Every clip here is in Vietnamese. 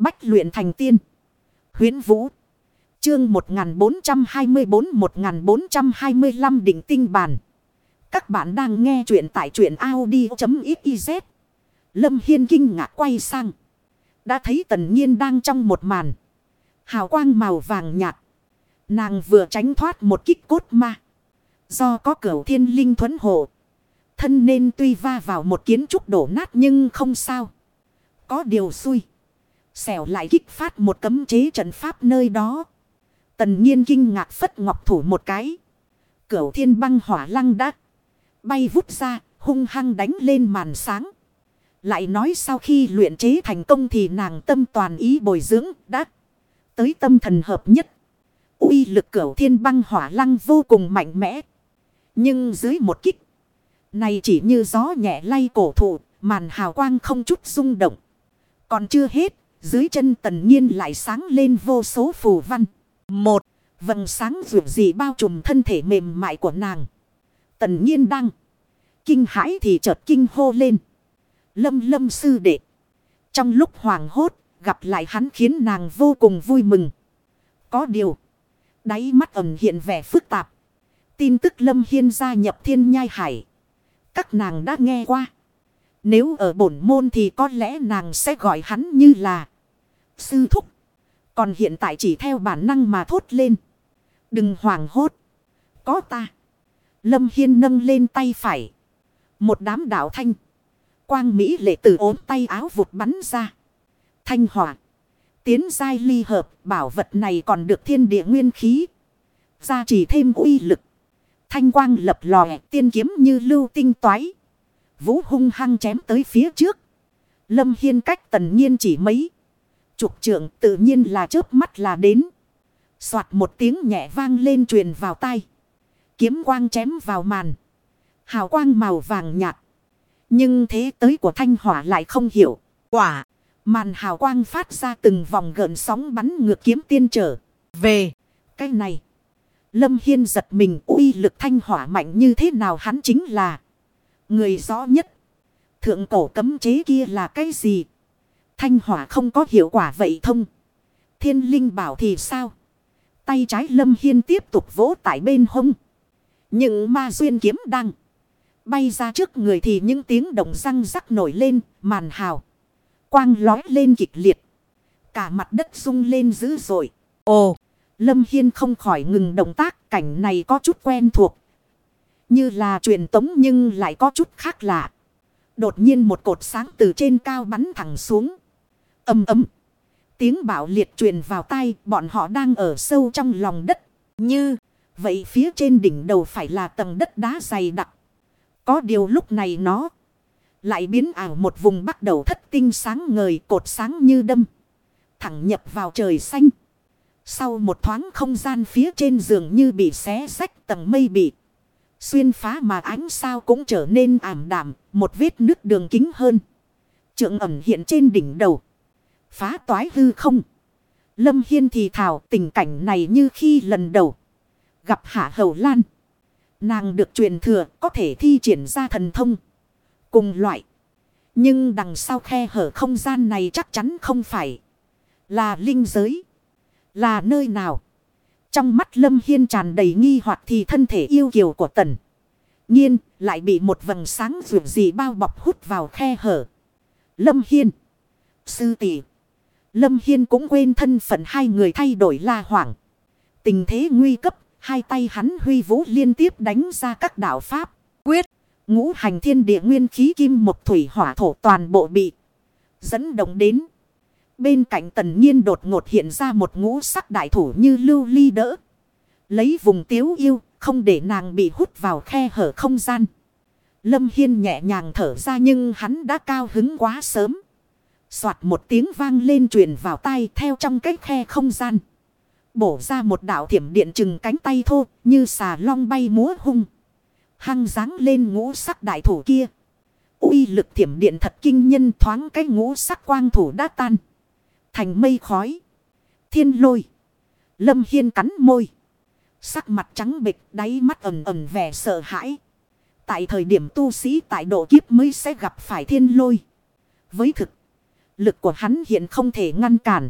Bách luyện thành tiên. Huyến Vũ. Chương 1424-1425 định tinh bản. Các bạn đang nghe truyện tại truyện Audi.xyz. Lâm Hiên kinh ngạc quay sang. Đã thấy tần nhiên đang trong một màn. Hào quang màu vàng nhạt. Nàng vừa tránh thoát một kích cốt ma. Do có cửu thiên linh thuẫn hộ. Thân nên tuy va vào một kiến trúc đổ nát nhưng không sao. Có điều xui. Xẻo lại kích phát một cấm chế trận pháp nơi đó. Tần nhiên kinh ngạc phất ngọc thủ một cái. Cửu thiên băng hỏa lăng đã bay vút ra, hung hăng đánh lên màn sáng. Lại nói sau khi luyện chế thành công thì nàng tâm toàn ý bồi dưỡng đã tới tâm thần hợp nhất. uy lực cửu thiên băng hỏa lăng vô cùng mạnh mẽ. Nhưng dưới một kích, này chỉ như gió nhẹ lay cổ thụ, màn hào quang không chút rung động. Còn chưa hết, dưới chân tần nhiên lại sáng lên vô số phù văn. Một, vầng sáng rượu dị bao trùm thân thể mềm mại của nàng. Tần nhiên đang kinh hãi thì chợt kinh hô lên. Lâm lâm sư đệ. Trong lúc hoàng hốt, gặp lại hắn khiến nàng vô cùng vui mừng. Có điều, đáy mắt ẩm hiện vẻ phức tạp. Tin tức Lâm Hiên gia nhập thiên nhai hải. Các nàng đã nghe qua. Nếu ở bổn môn thì có lẽ nàng sẽ gọi hắn như là sư thúc. Còn hiện tại chỉ theo bản năng mà thốt lên. Đừng hoảng hốt. Có ta. Lâm Hiên nâng lên tay phải. Một đám đạo thanh. Quang Mỹ lệ tử ốm tay áo vụt bắn ra. Thanh hỏa. Tiến giai ly hợp bảo vật này còn được thiên địa nguyên khí. Gia chỉ thêm uy lực. Thanh quang lập lòe tiên kiếm như lưu tinh toái. Vũ hung hăng chém tới phía trước. Lâm Hiên cách tần nhiên chỉ mấy. Trục trưởng tự nhiên là chớp mắt là đến. Soạt một tiếng nhẹ vang lên truyền vào tay. Kiếm quang chém vào màn. Hào quang màu vàng nhạt. Nhưng thế tới của thanh hỏa lại không hiểu. Quả. Màn hào quang phát ra từng vòng gợn sóng bắn ngược kiếm tiên trở. Về. Cái này. Lâm Hiên giật mình uy lực thanh hỏa mạnh như thế nào hắn chính là. Người rõ nhất. Thượng cổ cấm chế kia là cái gì? Thanh hỏa không có hiệu quả vậy thông. Thiên linh bảo thì sao? Tay trái Lâm Hiên tiếp tục vỗ tại bên hông. Những ma duyên kiếm đang bay ra trước người thì những tiếng động răng rắc nổi lên, màn hào. Quang lói lên kịch liệt. Cả mặt đất rung lên dữ dội. Ồ! Lâm Hiên không khỏi ngừng động tác, cảnh này có chút quen thuộc. Như là truyền tống nhưng lại có chút khác lạ. Đột nhiên một cột sáng từ trên cao bắn thẳng xuống. Âm ấm. Tiếng bảo liệt truyền vào tay, bọn họ đang ở sâu trong lòng đất. Như, vậy phía trên đỉnh đầu phải là tầng đất đá dày đặc. Có điều lúc này nó lại biến ảo một vùng bắt đầu thất tinh sáng ngời cột sáng như đâm. Thẳng nhập vào trời xanh. Sau một thoáng không gian phía trên giường như bị xé rách tầng mây bị. Xuyên phá mà ánh sao cũng trở nên ảm đạm, một vết nước đường kính hơn. Trượng ẩm hiện trên đỉnh đầu. Phá toái hư không. Lâm Hiên thì thảo tình cảnh này như khi lần đầu. Gặp Hạ Hầu Lan. Nàng được truyền thừa có thể thi triển ra thần thông. Cùng loại. Nhưng đằng sau khe hở không gian này chắc chắn không phải. Là linh giới. Là nơi nào? Trong mắt Lâm Hiên tràn đầy nghi hoặc thì thân thể yêu kiều của tần. Nhiên lại bị một vầng sáng rượu gì bao bọc hút vào khe hở. Lâm Hiên. Sư tỷ. Lâm Hiên cũng quên thân phận hai người thay đổi la hoảng. Tình thế nguy cấp, hai tay hắn huy vũ liên tiếp đánh ra các đạo pháp. Quyết, ngũ hành thiên địa nguyên khí kim một thủy hỏa thổ toàn bộ bị dẫn động đến. Bên cạnh tần nhiên đột ngột hiện ra một ngũ sắc đại thủ như lưu ly đỡ. Lấy vùng tiếu yêu, không để nàng bị hút vào khe hở không gian. Lâm Hiên nhẹ nhàng thở ra nhưng hắn đã cao hứng quá sớm. Soạt một tiếng vang lên truyền vào tay theo trong cái khe không gian. Bổ ra một đạo thiểm điện chừng cánh tay thô như xà long bay múa hung. Hăng ráng lên ngũ sắc đại thủ kia. uy lực thiểm điện thật kinh nhân thoáng cái ngũ sắc quang thủ đã tan. Thành mây khói. Thiên lôi. Lâm Hiên cắn môi. Sắc mặt trắng bịch đáy mắt ẩm ẩm vẻ sợ hãi. Tại thời điểm tu sĩ tại độ kiếp mới sẽ gặp phải thiên lôi. Với thực, Lực của hắn hiện không thể ngăn cản.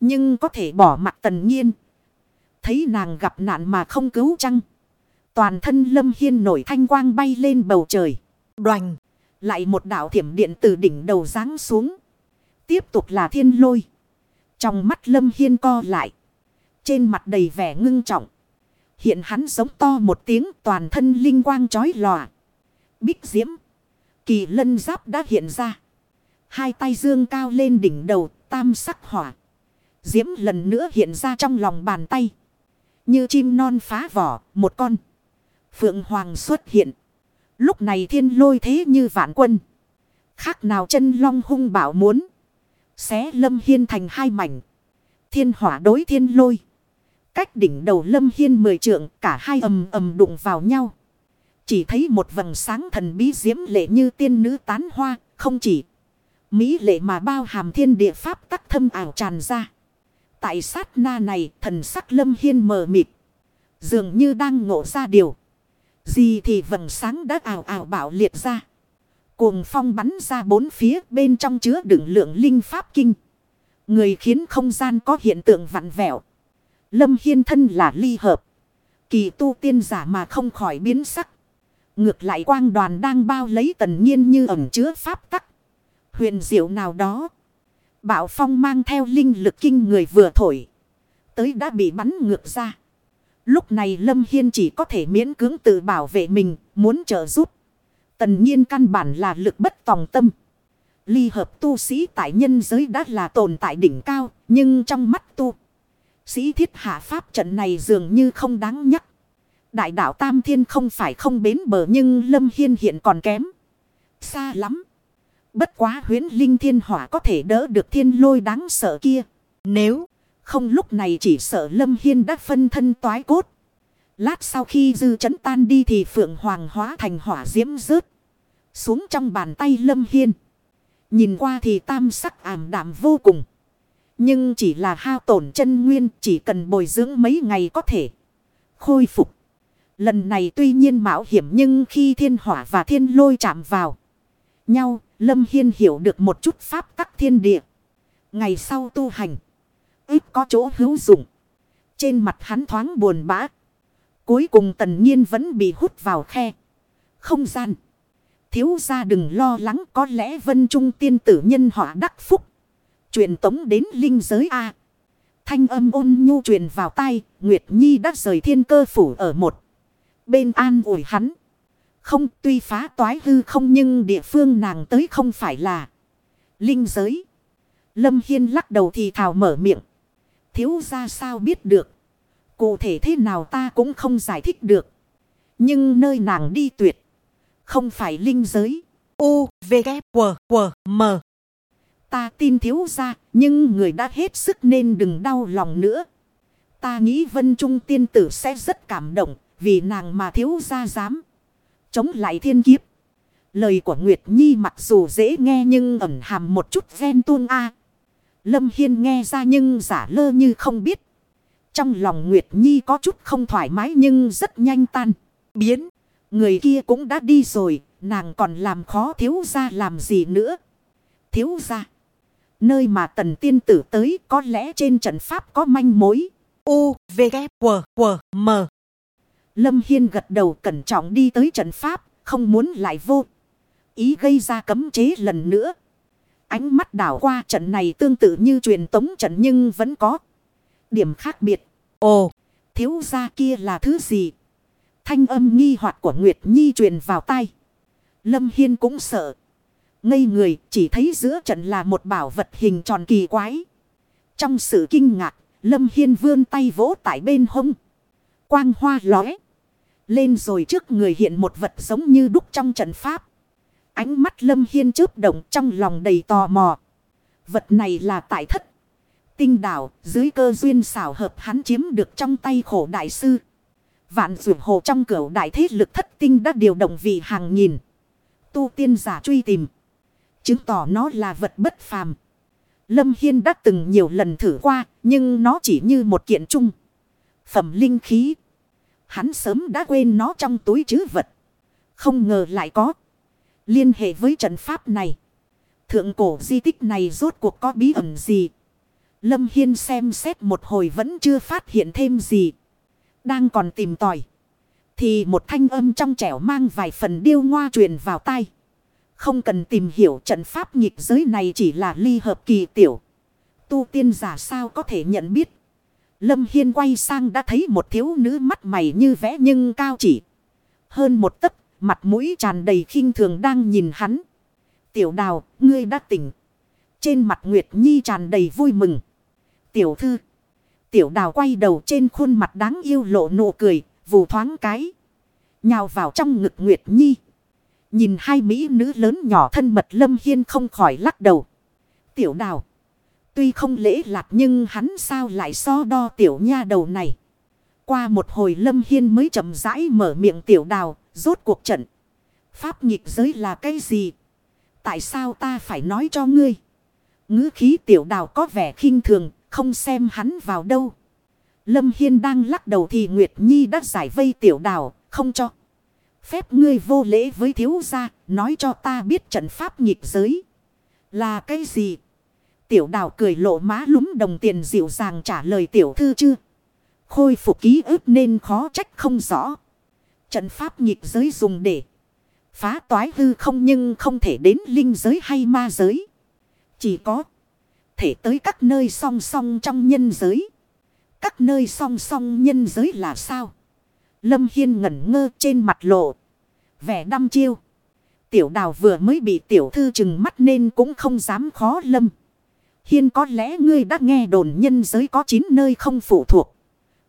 Nhưng có thể bỏ mặt tần nhiên. Thấy nàng gặp nạn mà không cứu chăng. Toàn thân lâm hiên nổi thanh quang bay lên bầu trời. Đoành. Lại một đạo thiểm điện từ đỉnh đầu ráng xuống. Tiếp tục là thiên lôi. Trong mắt lâm hiên co lại. Trên mặt đầy vẻ ngưng trọng. Hiện hắn giống to một tiếng toàn thân linh quang chói lòa. Bích diễm. Kỳ lân giáp đã hiện ra. Hai tay dương cao lên đỉnh đầu tam sắc hỏa. Diễm lần nữa hiện ra trong lòng bàn tay. Như chim non phá vỏ, một con. Phượng Hoàng xuất hiện. Lúc này thiên lôi thế như vạn quân. Khác nào chân long hung bảo muốn. Xé lâm hiên thành hai mảnh. Thiên hỏa đối thiên lôi. Cách đỉnh đầu lâm hiên mười trượng, cả hai ầm ầm đụng vào nhau. Chỉ thấy một vầng sáng thần bí diễm lệ như tiên nữ tán hoa. Không chỉ mỹ lệ mà bao hàm thiên địa pháp tắc thâm ảo tràn ra. Tại sát na này, thần sắc lâm hiên mờ mịt. Dường như đang ngộ ra điều. Gì thì vầng sáng đã ảo ảo bảo liệt ra. Cuồng phong bắn ra bốn phía bên trong chứa đựng lượng linh pháp kinh. Người khiến không gian có hiện tượng vặn vẹo. Lâm Hiên thân là ly hợp. Kỳ tu tiên giả mà không khỏi biến sắc. Ngược lại quang đoàn đang bao lấy tần nhiên như ẩm chứa pháp tắc. Huyền diệu nào đó. Bảo phong mang theo linh lực kinh người vừa thổi. Tới đã bị bắn ngược ra. Lúc này Lâm Hiên chỉ có thể miễn cưỡng tự bảo vệ mình, muốn trợ giúp. Tần nhiên căn bản là lực bất tòng tâm. Ly hợp tu sĩ tại nhân giới đã là tồn tại đỉnh cao, nhưng trong mắt tu. Sĩ thiết hạ pháp trận này dường như không đáng nhắc. Đại đạo Tam Thiên không phải không bến bờ nhưng Lâm Hiên hiện còn kém. Xa lắm. Bất quá huyến linh thiên hỏa có thể đỡ được thiên lôi đáng sợ kia. Nếu không lúc này chỉ sợ Lâm Hiên đã phân thân toái cốt. Lát sau khi dư chấn tan đi thì Phượng Hoàng hóa thành hỏa diễm rớt. Xuống trong bàn tay Lâm Hiên. Nhìn qua thì tam sắc ảm đạm vô cùng. Nhưng chỉ là hao tổn chân nguyên chỉ cần bồi dưỡng mấy ngày có thể khôi phục. Lần này tuy nhiên mạo hiểm nhưng khi thiên hỏa và thiên lôi chạm vào nhau, Lâm Hiên hiểu được một chút pháp tắc thiên địa. Ngày sau tu hành ít có chỗ hữu dụng. Trên mặt hắn thoáng buồn bã. Cuối cùng tần nhiên vẫn bị hút vào khe. Không gian. Thiếu ra đừng lo lắng, có lẽ vân trung tiên tử nhân họa đắc phúc. Truyền tống đến linh giới A. Thanh âm ôn nhu truyền vào tay. Nguyệt Nhi đã rời thiên cơ phủ ở một. Bên an ủi hắn. Không, tuy phá toái hư không nhưng địa phương nàng tới không phải là linh giới. Lâm Hiên lắc đầu thì thào mở miệng thiếu ra sao biết được. Cụ thể thế nào ta cũng không giải thích được. Nhưng nơi nàng đi tuyệt. Không phải linh giới. U, V, K, W, W, M. Ta tin thiếu ra. Nhưng người đã hết sức nên đừng đau lòng nữa. Ta nghĩ vân trung tiên tử sẽ rất cảm động. Vì nàng mà thiếu ra dám. Chống lại thiên kiếp. Lời của Nguyệt Nhi mặc dù dễ nghe nhưng ẩn hàm một chút ven tuôn a Lâm Hiên nghe ra nhưng giả lơ như không biết. Trong lòng Nguyệt Nhi có chút không thoải mái nhưng rất nhanh tan. Biến. Người kia cũng đã đi rồi. Nàng còn làm khó thiếu ra làm gì nữa. Thiếu ra. Nơi mà tần tiên tử tới có lẽ trên trận pháp có manh mối. U, V, K, W, W, M. Lâm Hiên gật đầu cẩn trọng đi tới trận pháp. Không muốn lại vô. Ý gây ra cấm chế lần nữa. Ánh mắt đảo qua trận này tương tự như truyền tống trận nhưng vẫn có điểm khác biệt. Ồ, thiếu gia kia là thứ gì? Thanh âm nghi hoặc của Nguyệt Nhi truyền vào tai. Lâm Hiên cũng sợ. Ngây người chỉ thấy giữa trận là một bảo vật hình tròn kỳ quái. Trong sự kinh ngạc, Lâm Hiên vươn tay vỗ tại bên hông. Quang hoa lóe. Lên rồi trước người hiện một vật giống như đúc trong trận pháp. Ánh mắt Lâm Hiên chớp động trong lòng đầy tò mò. Vật này là tại thất. Tinh đảo, dưới cơ duyên xảo hợp hắn chiếm được trong tay khổ đại sư. Vạn rượu hồ trong cửa đại thế lực thất tinh đã điều động vị hàng nghìn. Tu tiên giả truy tìm. Chứng tỏ nó là vật bất phàm. Lâm Hiên đã từng nhiều lần thử qua. Nhưng nó chỉ như một kiện trung. Phẩm linh khí. Hắn sớm đã quên nó trong túi chứ vật. Không ngờ lại có liên hệ với trận pháp này. Thượng cổ di tích này rốt cuộc có bí ẩn gì? Lâm Hiên xem xét một hồi vẫn chưa phát hiện thêm gì. Đang còn tìm tòi. Thì một thanh âm trong trẻo mang vài phần điêu ngoa truyền vào tai. Không cần tìm hiểu trận pháp nghịch giới này chỉ là ly hợp kỳ tiểu. Tu tiên giả sao có thể nhận biết. Lâm Hiên quay sang đã thấy một thiếu nữ mắt mày như vẽ nhưng cao chỉ. Hơn một tấc, mặt mũi tràn đầy khinh thường đang nhìn hắn. Tiểu đào, ngươi đã tỉnh. Trên mặt Nguyệt Nhi tràn đầy vui mừng. Tiểu thư. Tiểu đào quay đầu trên khuôn mặt đáng yêu lộ nụ cười, vù thoáng cái. Nhào vào trong ngực Nguyệt Nhi. Nhìn hai mỹ nữ lớn nhỏ thân mật Lâm Hiên không khỏi lắc đầu. Tiểu đào. Tuy không lễ lạc nhưng hắn sao lại so đo tiểu nha đầu này. Qua một hồi Lâm Hiên mới chậm rãi mở miệng tiểu đào, rốt cuộc trận. Pháp nghịch giới là cái gì? Tại sao ta phải nói cho ngươi? ngữ khí tiểu đào có vẻ khinh thường, không xem hắn vào đâu. Lâm Hiên đang lắc đầu thì Nguyệt Nhi đã giải vây tiểu đào, không cho. Phép ngươi vô lễ với thiếu gia, nói cho ta biết trận pháp nghịch giới. Là cái gì? Tiểu đào cười lộ má lúm đồng tiền dịu dàng trả lời tiểu thư chưa? Khôi phục ký ức nên khó trách không rõ. Trận pháp nghịch giới dùng để phá toái hư không nhưng không thể đến linh giới hay ma giới. Chỉ có thể tới các nơi song song trong nhân giới. Các nơi song song nhân giới là sao? Lâm Hiên ngẩn ngơ trên mặt lộ. Vẻ đăm chiêu. Tiểu đào vừa mới bị tiểu thư chừng mắt nên cũng không dám khó lâm. Hiên có lẽ ngươi đã nghe đồn nhân giới có 9 nơi không phụ thuộc.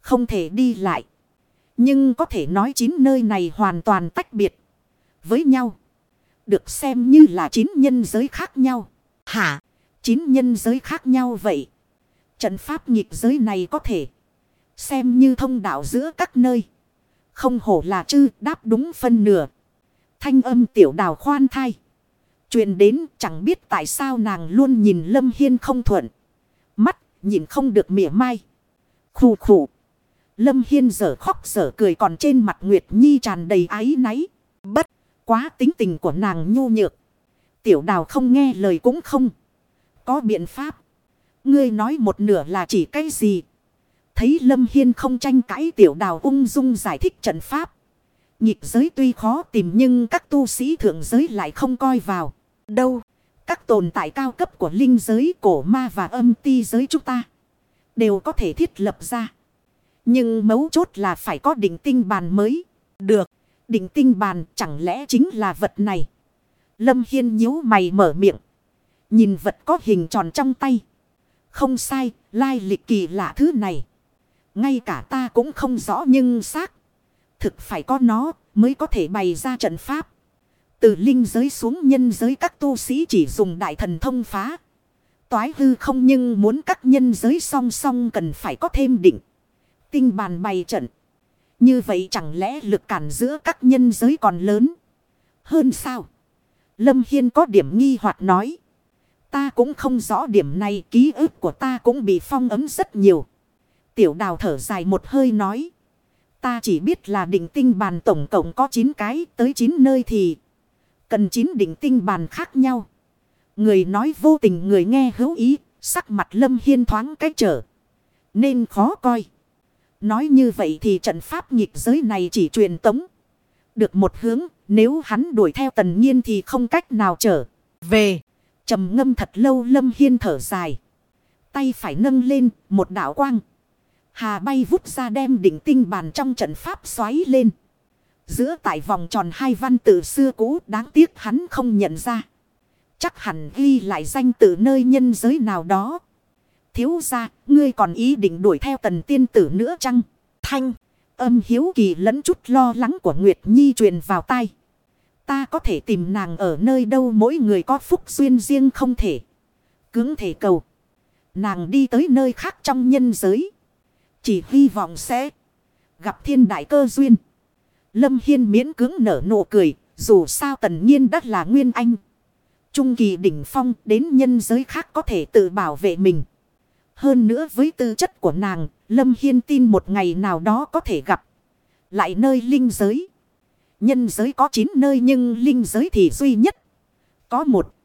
Không thể đi lại. Nhưng có thể nói 9 nơi này hoàn toàn tách biệt. Với nhau. Được xem như là 9 nhân giới khác nhau. Hả? Chín nhân giới khác nhau vậy. Trận pháp nghịch giới này có thể. Xem như thông đạo giữa các nơi. Không hổ là chư đáp đúng phân nửa. Thanh âm tiểu đào khoan thai. truyền đến chẳng biết tại sao nàng luôn nhìn Lâm Hiên không thuận. Mắt nhìn không được mỉa mai. Khủ khủ. Lâm Hiên giờ khóc giờ cười còn trên mặt Nguyệt Nhi tràn đầy áy náy. Bất quá tính tình của nàng nhu nhược. Tiểu đào không nghe lời cũng không. Có biện pháp. Ngươi nói một nửa là chỉ cái gì. Thấy Lâm Hiên không tranh cãi tiểu đào ung dung giải thích trận pháp. Nhịp giới tuy khó tìm nhưng các tu sĩ thượng giới lại không coi vào. Đâu? Các tồn tại cao cấp của linh giới, cổ ma và âm ti giới chúng ta. Đều có thể thiết lập ra. Nhưng mấu chốt là phải có định tinh bàn mới. Được. Định tinh bàn chẳng lẽ chính là vật này. Lâm Hiên nhíu mày mở miệng. Nhìn vật có hình tròn trong tay. Không sai, lai lịch kỳ lạ thứ này. Ngay cả ta cũng không rõ nhưng xác. Thực phải có nó mới có thể bày ra trận pháp. Từ linh giới xuống nhân giới các tu sĩ chỉ dùng đại thần thông phá. Toái hư không nhưng muốn các nhân giới song song cần phải có thêm định. Tinh bàn bày trận. Như vậy chẳng lẽ lực cản giữa các nhân giới còn lớn hơn sao? Lâm Hiên có điểm nghi hoặc nói. Ta cũng không rõ điểm này ký ức của ta cũng bị phong ấm rất nhiều. Tiểu đào thở dài một hơi nói. Ta chỉ biết là định tinh bàn tổng cộng có 9 cái tới 9 nơi thì cần 9 định tinh bàn khác nhau. Người nói vô tình người nghe hữu ý, sắc mặt lâm hiên thoáng cách trở. Nên khó coi. Nói như vậy thì trận pháp nghịch giới này chỉ truyền tống. Được một hướng, nếu hắn đuổi theo tần nhiên thì không cách nào trở về trầm ngâm thật lâu lâm hiên thở dài. Tay phải nâng lên một đảo quang. Hà bay vút ra đem đỉnh tinh bàn trong trận pháp xoáy lên. Giữa tại vòng tròn hai văn tự xưa cũ đáng tiếc hắn không nhận ra. Chắc hẳn ghi lại danh từ nơi nhân giới nào đó. Thiếu ra, ngươi còn ý định đuổi theo tần tiên tử nữa chăng? Thanh, âm hiếu kỳ lẫn chút lo lắng của Nguyệt Nhi truyền vào tai. Ta có thể tìm nàng ở nơi đâu mỗi người có phúc duyên riêng không thể. Cứng thể cầu. Nàng đi tới nơi khác trong nhân giới. Chỉ hy vọng sẽ gặp thiên đại cơ duyên. Lâm Hiên miễn cứng nở nụ cười. Dù sao tần nhiên đắt là nguyên anh. Trung kỳ đỉnh phong đến nhân giới khác có thể tự bảo vệ mình. Hơn nữa với tư chất của nàng, Lâm Hiên tin một ngày nào đó có thể gặp. Lại nơi linh giới. Nhân giới có 9 nơi nhưng linh giới thì duy nhất. Có một.